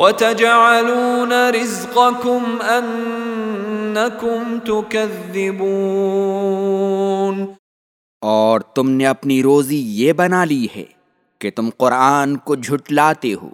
وتجعلون رزقكم income تكذبون. اور تم نے اپنی روزی یہ بنا لی ہے کہ تم قرآن کو جھٹلاتے ہو۔